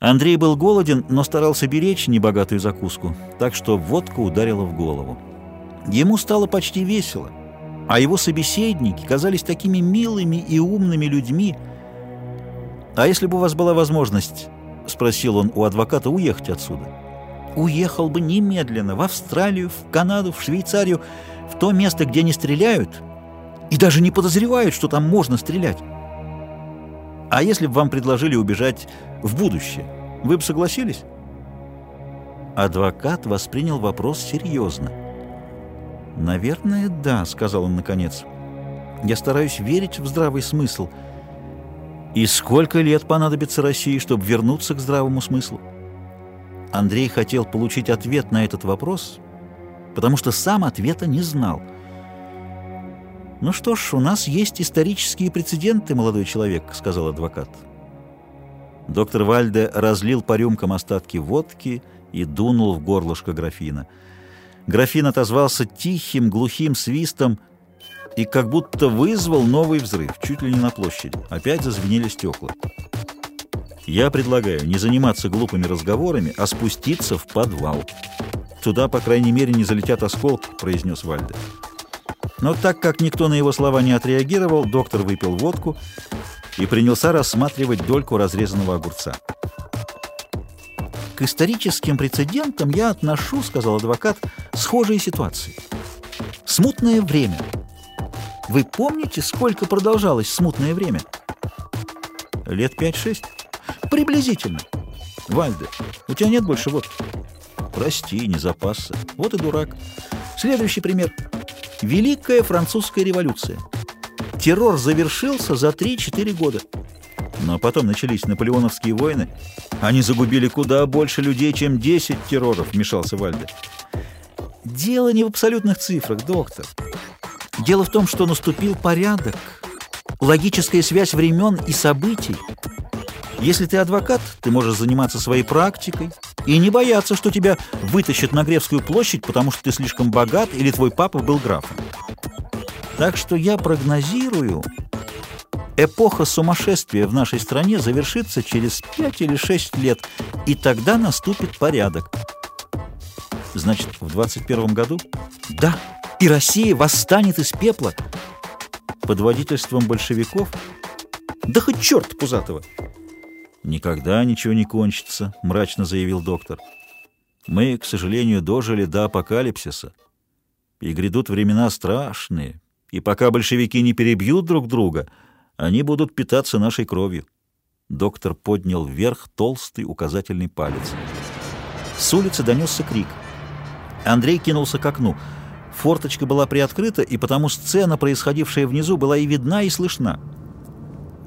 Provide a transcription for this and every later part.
Андрей был голоден, но старался беречь небогатую закуску, так что водка ударила в голову. Ему стало почти весело, а его собеседники казались такими милыми и умными людьми. «А если бы у вас была возможность, — спросил он у адвоката, — уехать отсюда?» «Уехал бы немедленно в Австралию, в Канаду, в Швейцарию, в то место, где не стреляют, и даже не подозревают, что там можно стрелять. А если бы вам предложили убежать в будущее, вы бы согласились? Адвокат воспринял вопрос серьезно. «Наверное, да», — сказал он наконец. «Я стараюсь верить в здравый смысл. И сколько лет понадобится России, чтобы вернуться к здравому смыслу?» Андрей хотел получить ответ на этот вопрос, потому что сам ответа не знал — «Ну что ж, у нас есть исторические прецеденты, молодой человек», — сказал адвокат. Доктор Вальде разлил по рюмкам остатки водки и дунул в горлышко графина. Графин отозвался тихим, глухим свистом и как будто вызвал новый взрыв, чуть ли не на площади. Опять зазвенели стекла. «Я предлагаю не заниматься глупыми разговорами, а спуститься в подвал. Туда, по крайней мере, не залетят осколки», — произнес Вальде. Но так как никто на его слова не отреагировал, доктор выпил водку и принялся рассматривать дольку разрезанного огурца. «К историческим прецедентам я отношу, — сказал адвокат, — схожие ситуации. Смутное время. Вы помните, сколько продолжалось смутное время? Лет пять-шесть? Приблизительно. Вальде, у тебя нет больше водки? Прости, не запасся. Вот и дурак. Следующий пример — Великая французская революция. Террор завершился за 3-4 года. Но потом начались наполеоновские войны. Они загубили куда больше людей, чем 10 терроров, вмешался Вальде. Дело не в абсолютных цифрах, доктор. Дело в том, что наступил порядок, логическая связь времен и событий. Если ты адвокат, ты можешь заниматься своей практикой, и не бояться, что тебя вытащат на Гревскую площадь, потому что ты слишком богат или твой папа был графом. Так что я прогнозирую, эпоха сумасшествия в нашей стране завершится через пять или шесть лет, и тогда наступит порядок. Значит, в 21 году? Да, и Россия восстанет из пепла. Под водительством большевиков? Да хоть черт пузатого! «Никогда ничего не кончится», — мрачно заявил доктор. «Мы, к сожалению, дожили до апокалипсиса. И грядут времена страшные, и пока большевики не перебьют друг друга, они будут питаться нашей кровью». Доктор поднял вверх толстый указательный палец. С улицы донесся крик. Андрей кинулся к окну. Форточка была приоткрыта, и потому сцена, происходившая внизу, была и видна, и слышна.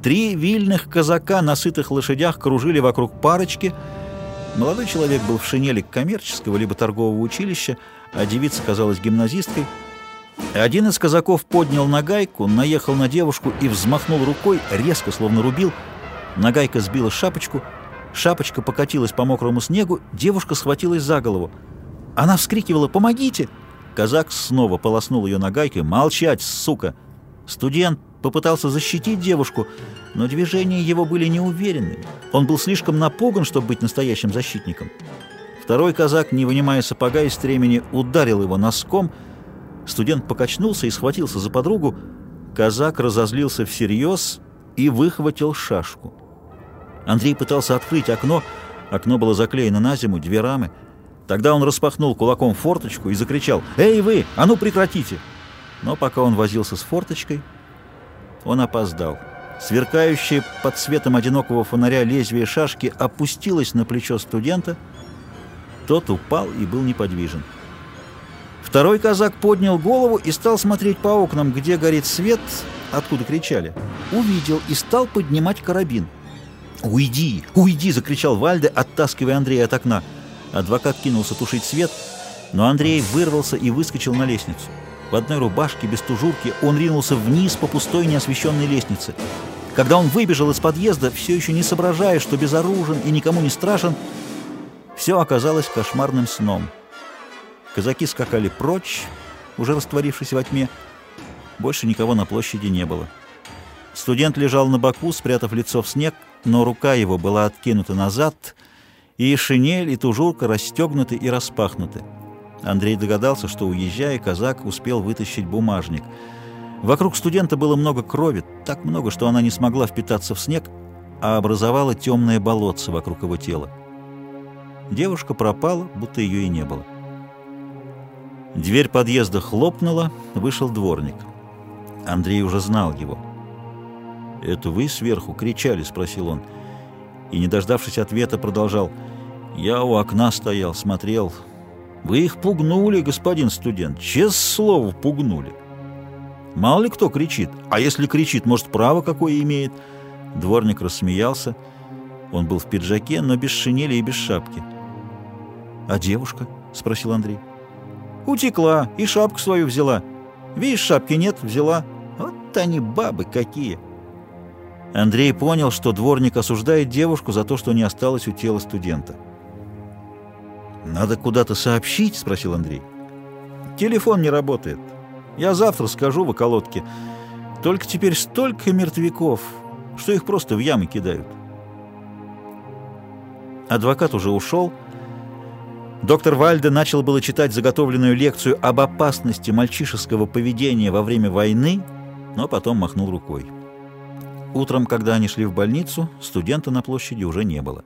Три вильных казака на сытых лошадях кружили вокруг парочки. Молодой человек был в шинели коммерческого либо торгового училища, а девица казалась гимназисткой. Один из казаков поднял нагайку, наехал на девушку и взмахнул рукой, резко, словно рубил. Нагайка сбила шапочку, шапочка покатилась по мокрому снегу, девушка схватилась за голову. Она вскрикивала «Помогите!» Казак снова полоснул ее нагайкой «Молчать, сука!» Студент попытался защитить девушку, но движения его были неуверенными. Он был слишком напуган, чтобы быть настоящим защитником. Второй казак, не вынимая сапога из стремени, ударил его носком. Студент покачнулся и схватился за подругу. Казак разозлился всерьез и выхватил шашку. Андрей пытался открыть окно. Окно было заклеено на зиму, две рамы. Тогда он распахнул кулаком форточку и закричал «Эй вы, а ну прекратите!» Но пока он возился с форточкой, он опоздал. Сверкающее под светом одинокого фонаря лезвие шашки опустилось на плечо студента. Тот упал и был неподвижен. Второй казак поднял голову и стал смотреть по окнам, где горит свет, откуда кричали. Увидел и стал поднимать карабин. «Уйди! Уйди!» — закричал Вальде, оттаскивая Андрея от окна. Адвокат кинулся тушить свет, но Андрей вырвался и выскочил на лестницу. В одной рубашке, без тужурки, он ринулся вниз по пустой неосвещенной лестнице. Когда он выбежал из подъезда, все еще не соображая, что безоружен и никому не страшен, все оказалось кошмарным сном. Казаки скакали прочь, уже растворившись во тьме. Больше никого на площади не было. Студент лежал на боку, спрятав лицо в снег, но рука его была откинута назад, и шинель, и тужурка расстегнуты и распахнуты. Андрей догадался, что, уезжая, казак успел вытащить бумажник. Вокруг студента было много крови, так много, что она не смогла впитаться в снег, а образовала темное болотце вокруг его тела. Девушка пропала, будто ее и не было. Дверь подъезда хлопнула, вышел дворник. Андрей уже знал его. «Это вы сверху кричали?» — спросил он. И, не дождавшись ответа, продолжал. «Я у окна стоял, смотрел. Вы их пугнули, господин студент, честное слово, пугнули. Мало ли кто кричит, а если кричит, может, право какое имеет?» Дворник рассмеялся. Он был в пиджаке, но без шинели и без шапки. «А девушка?» — спросил Андрей. «Утекла и шапку свою взяла. Видишь, шапки нет, взяла. Вот они бабы какие!» Андрей понял, что дворник осуждает девушку за то, что не осталось у тела студента. «Надо куда-то сообщить?» — спросил Андрей. «Телефон не работает. Я завтра скажу в околотке. Только теперь столько мертвяков, что их просто в ямы кидают». Адвокат уже ушел. Доктор Вальде начал было читать заготовленную лекцию об опасности мальчишеского поведения во время войны, но потом махнул рукой. Утром, когда они шли в больницу, студента на площади уже не было.